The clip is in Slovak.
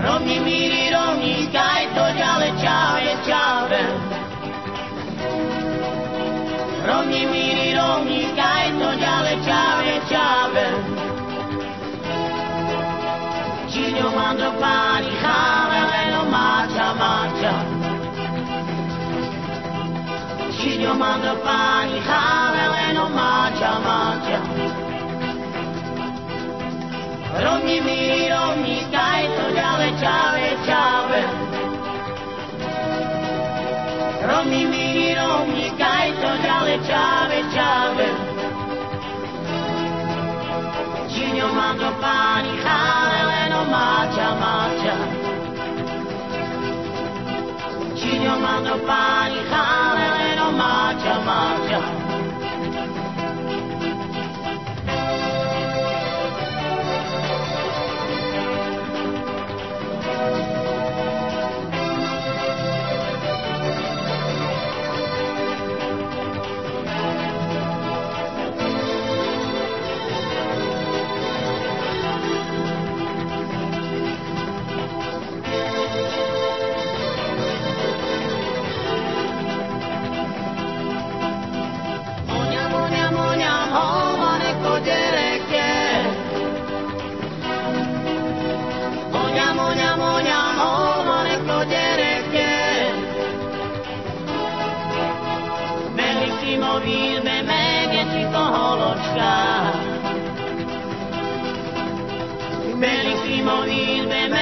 rovník, aj to ďalej čave, čave. Rovni míry rovník, aj to ďalej čave, čave. Čiňo mám do páni, cháve, leno máča, máča. Čiňo mám do páni, cháve, leno máča, Što mi mirom nikaj to dale čave čave Činjo mando pani haleleno mača mača Činjo mando pani haleleno mača mača Movíl, be mege ti to holočka. Veliký movíl, be mege